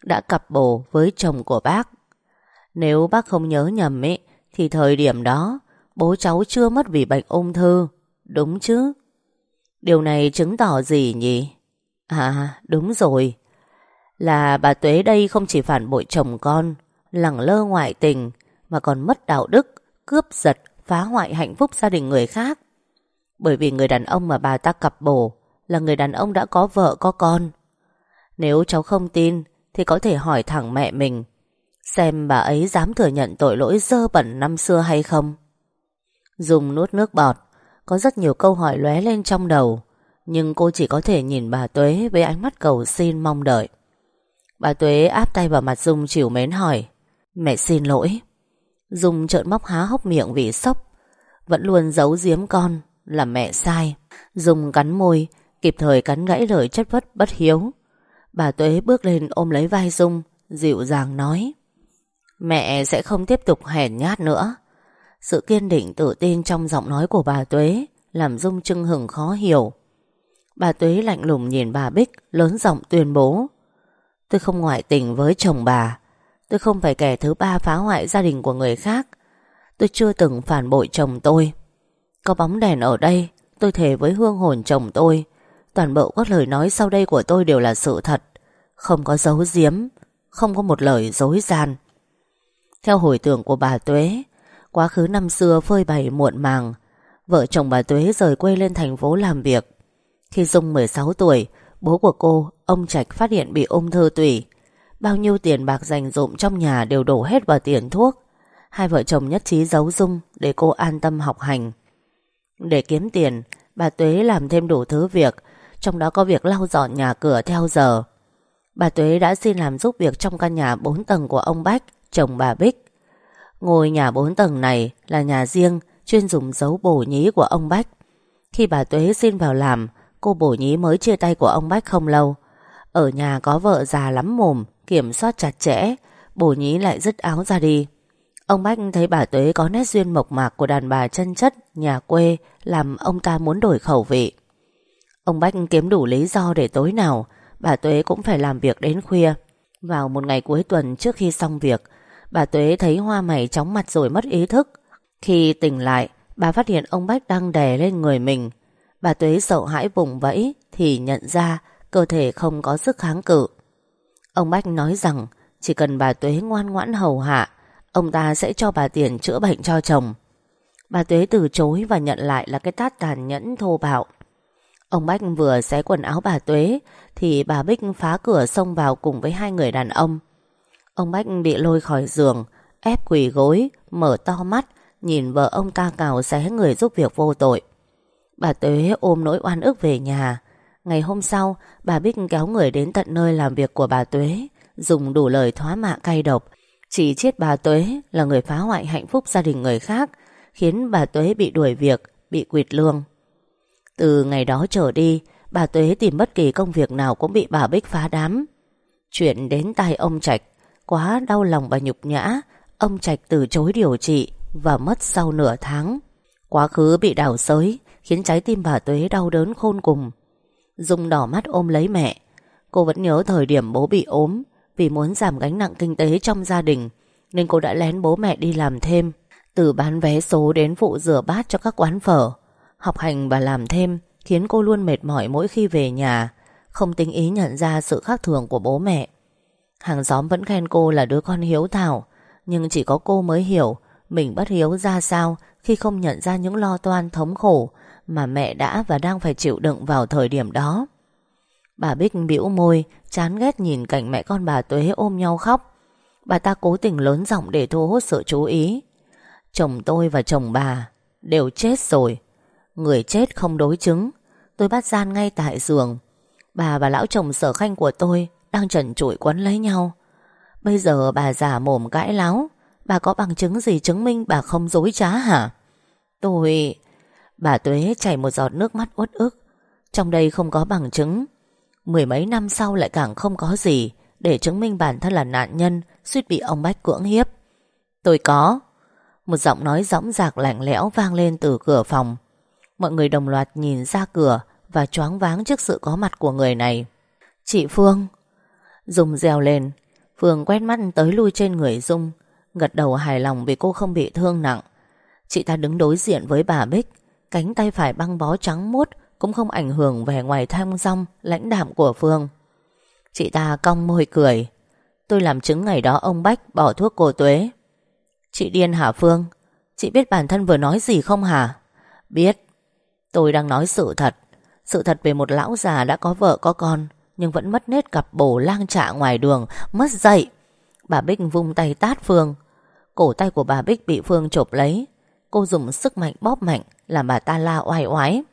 Đã cặp bồ với chồng của bác. Nếu bác không nhớ nhầm ấy, Thì thời điểm đó, Bố cháu chưa mất vì bệnh ung thư. Đúng chứ? Điều này chứng tỏ gì nhỉ? À đúng rồi. Là bà Tuế đây không chỉ phản bội chồng con, Lẳng lơ ngoại tình, Mà còn mất đạo đức, Cướp giật Phá hoại hạnh phúc gia đình người khác. Bởi vì người đàn ông mà bà ta cặp bồ Là người đàn ông đã có vợ, có con. Nếu cháu không tin Thì có thể hỏi thẳng mẹ mình, Xem bà ấy dám thừa nhận tội lỗi dơ bẩn năm xưa hay không. Dùng nuốt nước bọt, Có rất nhiều câu hỏi lóe lên trong đầu, Nhưng cô chỉ có thể nhìn bà Tuế Với ánh mắt cầu xin mong đợi. Bà Tuế áp tay vào mặt Dung chịu mến hỏi, Mẹ xin lỗi. Dung trợn móc há hốc miệng vì sốc. Vẫn luôn giấu giếm con Là mẹ sai. Dung cắn môi, Kịp thời cắn gãy lời chất vất bất hiếu. Bà Tuế bước lên ôm lấy vai Dung, Dịu dàng nói, Mẹ sẽ không tiếp tục hèn nhát nữa. Sự kiên định tự tin trong giọng nói của bà Tuế Làm Dung trưng hừng khó hiểu. Bà Tuế lạnh lùng nhìn bà Bích Lớn giọng tuyên bố, Tôi không ngoại tình với chồng bà Tôi không phải kẻ thứ ba phá hoại gia đình của người khác. Tôi chưa từng phản bội chồng tôi. Có bóng đèn ở đây Tôi thề với hương hồn chồng tôi. Toàn bộ các lời nói sau đây của tôi đều là sự thật. Không có dấu giếm Không có một lời dối gian. Theo hồi tưởng của bà Tuế Quá khứ năm xưa phơi bày muộn màng. Vợ chồng bà Tuế rời quê lên thành phố làm việc. Khi Dung 16 tuổi Bố của cô, ông Trạch phát hiện bị ung thư tủy. Bao nhiêu tiền bạc dành dụm trong nhà đều đổ hết vào tiền thuốc. Hai vợ chồng nhất trí giấu Dung Để cô an tâm học hành. Để kiếm tiền, Bà Tuế làm thêm đủ thứ việc, Trong đó có việc lau dọn nhà cửa theo giờ. Bà Tuế đã xin làm giúp việc Trong căn nhà 4 tầng của ông Bách, Chồng bà Bích. Ngôi nhà 4 tầng này là nhà riêng, Chuyên dùng dấu bổ nhí của ông Bách. Khi bà Tuế xin vào làm, Cô bổ nhí mới chia tay của ông Bách không lâu. Ở nhà có vợ già lắm mồm Kiểm soát chặt chẽ Bổ nhí lại dứt áo ra đi. Ông Bách thấy bà Tuế có nét duyên mộc mạc Của đàn bà chân chất, nhà quê Làm ông ta muốn đổi khẩu vị. Ông Bách kiếm đủ lý do để tối nào Bà Tuế cũng phải làm việc đến khuya. Vào một ngày cuối tuần trước khi xong việc Bà Tuế thấy hoa mày chóng mặt rồi mất ý thức. Khi tỉnh lại Bà phát hiện ông Bách đang đè lên người mình. Bà Tuế sợ hãi vùng vẫy Thì nhận ra cơ thể không có sức kháng cự. Ông Bách nói rằng, Chỉ cần bà Tuế ngoan ngoãn hầu hạ, Ông ta sẽ cho bà tiền chữa bệnh cho chồng. Bà Tuế từ chối và nhận lại là cái tát tàn nhẫn thô bạo. Ông Bách vừa xé quần áo bà Tuế, Thì bà Bích phá cửa xông vào cùng với hai người đàn ông. Ông Bách bị lôi khỏi giường, Ép quỳ gối, Mở to mắt, Nhìn vợ ông ta cào xé người giúp việc vô tội. Bà Tuế ôm nỗi oan ức về nhà Ngày hôm sau, Bà Bích kéo người đến tận nơi làm việc của bà Tuế, Dùng đủ lời thoá mạ cay độc. Chỉ chết bà Tuế là người phá hoại hạnh phúc gia đình người khác, Khiến bà Tuế bị đuổi việc, Bị quỵt lương. Từ ngày đó trở đi, Bà Tuế tìm bất kỳ công việc nào cũng bị bà Bích phá đám. Chuyện đến tai ông Trạch, Quá đau lòng và nhục nhã, Ông Trạch từ chối điều trị Và mất sau nửa tháng. Quá khứ bị đảo sới, Khiến trái tim bà Tuế đau đớn khôn cùng. Dung đỏ mắt ôm lấy mẹ. Cô vẫn nhớ thời điểm bố bị ốm Vì muốn giảm gánh nặng kinh tế trong gia đình, Nên cô đã lén bố mẹ đi làm thêm, Từ bán vé số đến phụ rửa bát cho các quán phở. Học hành và làm thêm Khiến cô luôn mệt mỏi mỗi khi về nhà, Không tính ý nhận ra sự khác thường của bố mẹ. Hàng xóm vẫn khen cô là đứa con hiếu thảo, Nhưng chỉ có cô mới hiểu Mình bất hiếu ra sao Khi không nhận ra những lo toan thống khổ mà mẹ đã và đang phải chịu đựng vào thời điểm đó. Bà Bích bĩu môi, Chán ghét nhìn cảnh mẹ con bà Tuế ôm nhau khóc. Bà ta cố tình lớn giọng để thu hút sự chú ý. Chồng tôi và chồng bà Đều chết rồi. Người chết không đối chứng. Tôi bắt gian ngay tại giường. Bà và lão chồng sở khanh của tôi Đang trần trụi quấn lấy nhau. Bây giờ bà giả mồm cãi láo. Bà có bằng chứng gì chứng minh bà không dối trá hả? Tôi Bà Tuế chảy một giọt nước mắt uất ức. Trong đây không có bằng chứng. Mười mấy năm sau lại càng không có gì Để chứng minh bản thân là nạn nhân Suýt bị ông Bách cưỡng hiếp. Tôi có. Một giọng nói rõng rạc lạnh lẽo vang lên từ cửa phòng. Mọi người đồng loạt nhìn ra cửa Và choáng váng trước sự có mặt của người này. Chị Phương. Dung reo lên. Phương quét mắt tới lui trên người Dung, Gật đầu hài lòng vì cô không bị thương nặng. Chị ta đứng đối diện với bà Bích Cánh tay phải băng bó trắng muốt Cũng không ảnh hưởng vẻ ngoài thang rong Lãnh đạm của Phương. Chị ta cong môi cười. Tôi làm chứng ngày đó ông Bách bỏ thuốc cô Tuế. Chị điên hả Phương? Chị biết bản thân vừa nói gì không hả? Biết. Tôi đang nói sự thật. Sự thật về một lão già đã có vợ có con, Nhưng vẫn mất nết cặp bổ lang trạ ngoài đường, Mất dậy. Bà Bích vung tay tát Phương. Cổ tay của bà Bích bị Phương chộp lấy. Cô dùng sức mạnh bóp mạnh Làm bà ta la oai oái.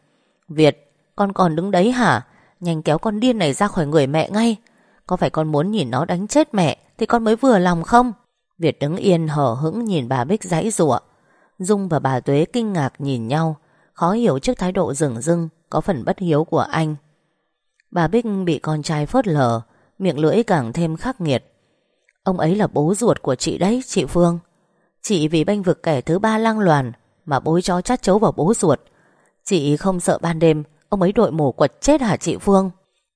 Việt, con còn đứng đấy hả? Nhanh kéo con điên này ra khỏi người mẹ ngay. Có phải con muốn nhìn nó đánh chết mẹ Thì con mới vừa lòng không? Việt đứng yên hở hững nhìn bà Bích giãy rụa Dung và bà Tuế kinh ngạc nhìn nhau. Khó hiểu trước thái độ rừng rưng Có phần bất hiếu của anh. Bà Bích bị con trai phớt lờ Miệng lưỡi càng thêm khắc nghiệt. Ông ấy là bố ruột của chị đấy chị Phương. Chị vì bênh vực kẻ thứ ba lăng loàn Mà bối cho chát chấu vào bố ruột. Chị không sợ ban đêm Ông ấy đội mổ quật chết hả chị Phương?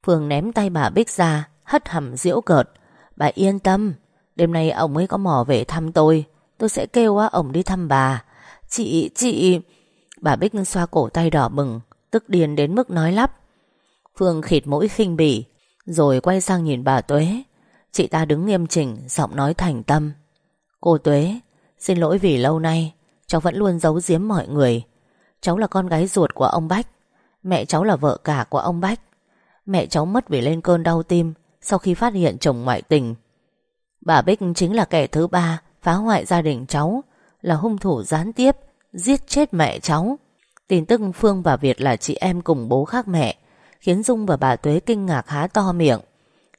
Phương ném tay bà Bích ra Hất hầm diễu cợt. Bà yên tâm Đêm nay ông ấy có mò về thăm tôi. Tôi sẽ kêu á ông đi thăm bà. Chị, chị Bà Bích xoa cổ tay đỏ bừng Tức điên đến mức nói lắp. Phương khịt mũi khinh bỉ Rồi quay sang nhìn bà Tuế. Chị ta đứng nghiêm chỉnh Giọng nói thành tâm. Cô Tuế Xin lỗi vì lâu nay, Cháu vẫn luôn giấu giếm mọi người. Cháu là con gái ruột của ông Bách. Mẹ cháu là vợ cả của ông Bách. Mẹ cháu mất vì lên cơn đau tim Sau khi phát hiện chồng ngoại tình. Bà Bích chính là kẻ thứ ba Phá hoại gia đình cháu, Là hung thủ gián tiếp, Giết chết mẹ cháu. Tin tức Phương và Việt là chị em cùng bố khác mẹ, Khiến Dung và bà Tuế kinh ngạc há to miệng.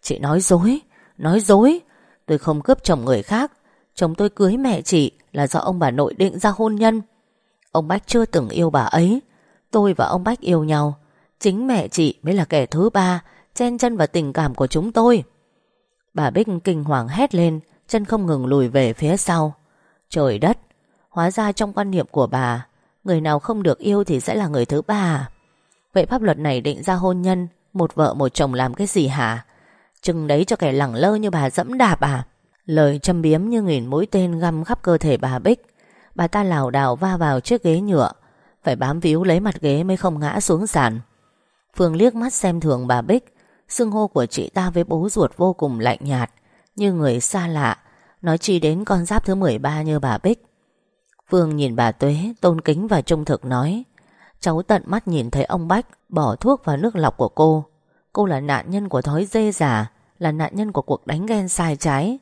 Chị nói dối Nói dối. Tôi không cướp chồng người khác Chồng tôi cưới mẹ chị là do ông bà nội định ra hôn nhân. Ông Bách chưa từng yêu bà ấy. Tôi và ông Bách yêu nhau. Chính mẹ chị mới là kẻ thứ ba Chen chân vào tình cảm của chúng tôi. Bà Bích kinh hoàng hét lên, Chân không ngừng lùi về phía sau. Trời đất! Hóa ra trong quan niệm của bà, Người nào không được yêu thì sẽ là người thứ ba à? Vậy pháp luật này định ra hôn nhân, Một vợ một chồng làm cái gì hả? Chừng đấy cho kẻ lẳng lơ như bà dẫm đạp à? Lời châm biếm như nghìn mũi tên găm khắp cơ thể bà Bích. Bà ta lảo đảo va vào chiếc ghế nhựa. Phải bám víu lấy mặt ghế mới không ngã xuống sàn. Phương liếc mắt xem thường bà Bích. Xưng hô của chị ta với bố ruột vô cùng lạnh nhạt, Như người xa lạ, Nói chi đến con giáp thứ 13 như bà Bích. Phương nhìn bà Tuế, Tôn kính và trung thực nói, Cháu tận mắt nhìn thấy ông Bách Bỏ thuốc vào nước lọc của cô. Cô là nạn nhân của thói dê giả Là nạn nhân của cuộc đánh ghen sai trái.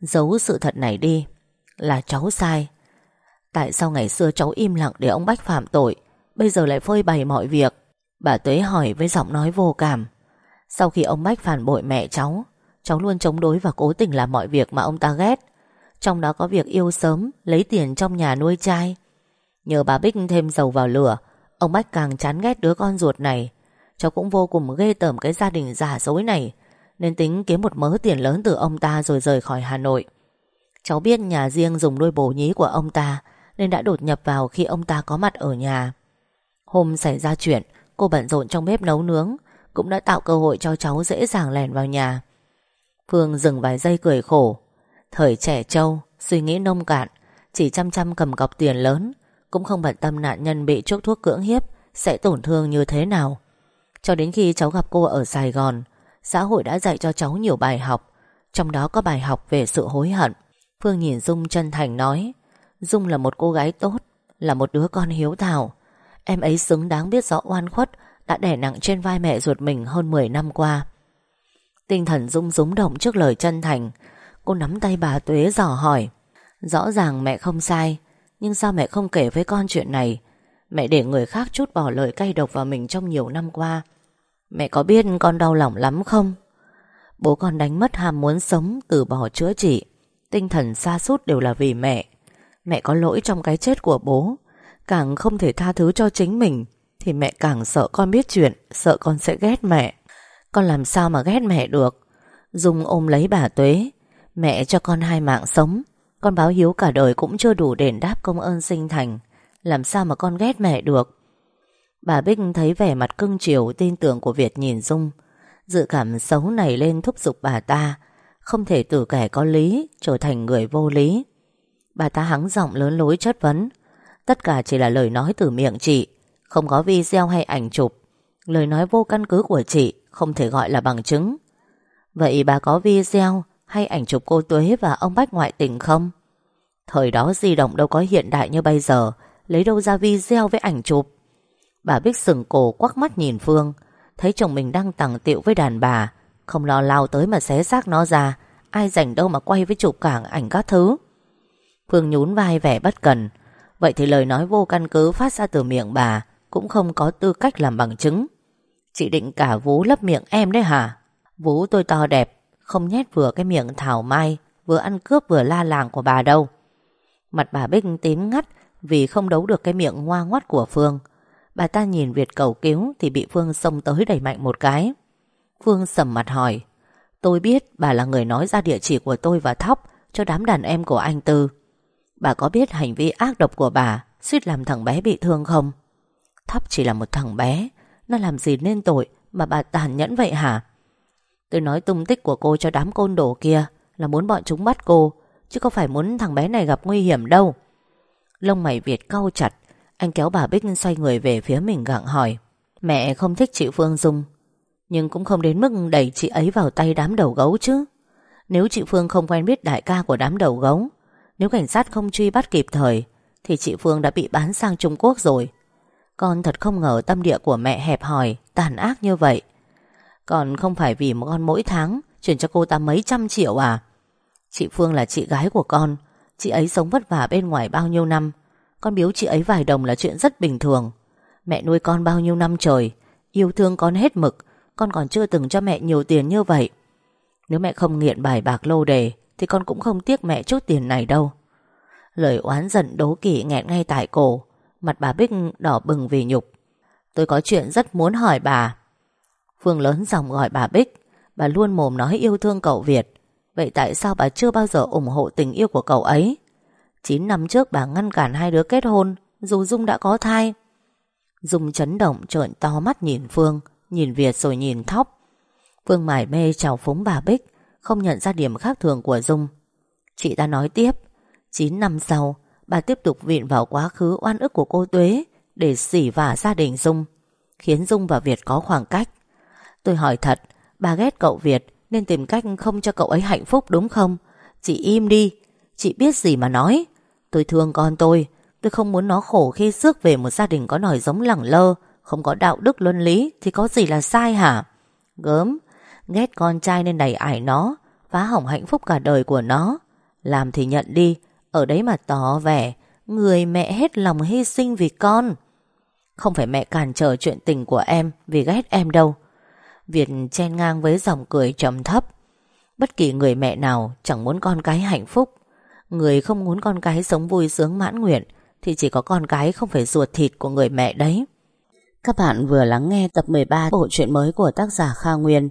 Giấu sự thật này đi. Là cháu sai. Tại sao ngày xưa cháu im lặng để ông Bách phạm tội, Bây giờ lại phơi bày mọi việc? Bà Tuế hỏi với giọng nói vô cảm. Sau khi ông Bách phản bội mẹ cháu Cháu luôn chống đối và cố tình làm mọi việc mà ông ta ghét. Trong đó có việc yêu sớm, Lấy tiền trong nhà nuôi trai. Nhờ bà Bích thêm dầu vào lửa, Ông Bách càng chán ghét đứa con ruột này. Cháu cũng vô cùng ghê tởm cái gia đình giả dối này. Nên tính kiếm một mớ tiền lớn từ ông ta Rồi rời khỏi Hà Nội. Cháu biết nhà riêng dùng đôi bổ nhí của ông ta, Nên đã đột nhập vào khi ông ta có mặt ở nhà. Hôm xảy ra chuyện, Cô bận rộn trong bếp nấu nướng, Cũng đã tạo cơ hội cho cháu dễ dàng lèn vào nhà. Phương dừng vài giây cười khổ. Thời trẻ trâu, Suy nghĩ nông cạn, Chỉ chăm chăm cầm cọc tiền lớn, Cũng không bận tâm nạn nhân bị chuốc thuốc cưỡng hiếp Sẽ tổn thương như thế nào. Cho đến khi cháu gặp cô ở Sài Gòn Xã hội đã dạy cho cháu nhiều bài học, Trong đó có bài học về sự hối hận. Phương nhìn Dung chân thành nói, Dung là một cô gái tốt, Là một đứa con hiếu thảo. Em ấy xứng đáng biết rõ oan khuất, Đã đè nặng trên vai mẹ ruột mình hơn 10 năm qua. Tinh thần Dung rúng động trước lời chân thành. Cô nắm tay bà Tuế dò hỏi, Rõ ràng mẹ không sai, Nhưng sao mẹ không kể với con chuyện này? Mẹ để người khác chút bỏ lời cay độc vào mình trong nhiều năm qua Mẹ có biết con đau lòng lắm không? Bố con đánh mất ham muốn sống Từ bỏ chữa trị. Tinh thần xa sút đều là vì mẹ. Mẹ có lỗi trong cái chết của bố. Càng không thể tha thứ cho chính mình, Thì mẹ càng sợ con biết chuyện, Sợ con sẽ ghét mẹ. Con làm sao mà ghét mẹ được? Dung ôm lấy bà Tuế. Mẹ cho con hai mạng sống. Con báo hiếu cả đời cũng chưa đủ đền đáp công ơn sinh thành. Làm sao mà con ghét mẹ được? Bà Bích thấy vẻ mặt cưng chiều, Tin tưởng của Việt nhìn Dung. Dự cảm xấu này lên thúc giục bà ta. Không thể từ kẻ có lý, Trở thành người vô lý. Bà ta hắng giọng lớn lối chất vấn. Tất cả chỉ là lời nói từ miệng chị. Không có video hay ảnh chụp. Lời nói vô căn cứ của chị Không thể gọi là bằng chứng. Vậy bà có video hay ảnh chụp cô Tuế và ông Bách ngoại tình không? Thời đó di động đâu có hiện đại như bây giờ. Lấy đâu ra video với ảnh chụp? Bà Bích sừng cổ quắc mắt nhìn Phương. Thấy chồng mình đang tặng tiệu với đàn bà, Không lo lao tới mà xé xác nó ra, Ai rảnh đâu mà quay với chụp cảng ảnh các thứ. Phương nhún vai vẻ bất cần. Vậy thì lời nói vô căn cứ phát ra từ miệng bà Cũng không có tư cách làm bằng chứng. Chị định cả vú lấp miệng em đấy hả? Vú tôi to đẹp, Không nhét vừa cái miệng thảo mai, Vừa ăn cướp vừa la làng của bà đâu. Mặt bà Bích tím ngắt Vì không đấu được cái miệng ngoa ngoắt của Phương. Bà ta nhìn Việt cầu cứu Thì bị Phương xông tới đẩy mạnh một cái Phương sầm mặt hỏi, Tôi biết bà là người nói ra địa chỉ của tôi và Thóc Cho đám đàn em của anh Tư Bà có biết hành vi ác độc của bà suýt làm thằng bé bị thương không? Thóc chỉ là một thằng bé, Nó làm gì nên tội Mà bà tàn nhẫn vậy hả? Tôi nói tung tích của cô cho đám côn đồ kia Là muốn bọn chúng bắt cô, Chứ không phải muốn thằng bé này gặp nguy hiểm đâu Lông mày Việt cau chặt anh kéo bà Bích xoay người về phía mình gặng hỏi. Mẹ không thích chị Phương Dung, Nhưng cũng không đến mức đẩy chị ấy vào tay đám đầu gấu chứ. Nếu chị Phương không quen biết đại ca của đám đầu gấu, Nếu cảnh sát không truy bắt kịp thời, Thì chị Phương đã bị bán sang Trung Quốc rồi. Con thật không ngờ tâm địa của mẹ hẹp hòi, Tàn ác như vậy. Còn không phải vì một con mỗi tháng, Chuyển cho cô ta mấy trăm triệu à? Chị Phương là chị gái của con, Chị ấy sống vất vả bên ngoài bao nhiêu năm con biếu chị ấy vài đồng là chuyện rất bình thường. Mẹ nuôi con bao nhiêu năm trời, Yêu thương con hết mực, Con còn chưa từng cho mẹ nhiều tiền như vậy. Nếu mẹ không nghiện bài bạc lô đề, Thì con cũng không tiếc mẹ chút tiền này đâu. Lời oán giận đố kỵ nghẹn ngay tại cổ, Mặt bà Bích đỏ bừng vì nhục. Tôi có chuyện rất muốn hỏi bà. Phương lớn giọng gọi bà Bích, Bà luôn mồm nói yêu thương cậu Việt. Vậy tại sao bà chưa bao giờ ủng hộ tình yêu của cậu ấy? 9 năm trước bà ngăn cản hai đứa kết hôn, Dù Dung đã có thai. Dung chấn động, trợn to mắt nhìn Phương, Nhìn Việt rồi nhìn Thóc. Phương mải mê chào phúng bà Bích, Không nhận ra điểm khác thường của Dung. Chị ta nói tiếp 9 năm sau, Bà tiếp tục viện vào quá khứ oan ức của cô Tuế Để xỉ vả gia đình Dung, Khiến Dung và Việt có khoảng cách. Tôi hỏi thật, Bà ghét cậu Việt nên tìm cách không cho cậu ấy hạnh phúc, đúng không? Chị im đi, Chị biết gì mà nói. Tôi thương con tôi. Tôi không muốn nó khổ khi xước về một gia đình có nòi giống lẳng lơ, Không có đạo đức luân lý Thì có gì là sai hả? Gớm, Ghét con trai nên đẩy ải nó, Phá hỏng hạnh phúc cả đời của nó. Làm thì nhận đi, Ở đấy mà tỏ vẻ, Người mẹ hết lòng hy sinh vì con. Không phải mẹ cản trở chuyện tình của em Vì ghét em đâu. Việt chen ngang với dòng cười trầm thấp. Bất kỳ người mẹ nào chẳng muốn con cái hạnh phúc. Người không muốn con cái sống vui sướng mãn nguyện, Thì chỉ có con cái không phải ruột thịt của người mẹ đấy. Các bạn vừa lắng nghe tập 13 bộ truyện mới của tác giả Kha Nguyên.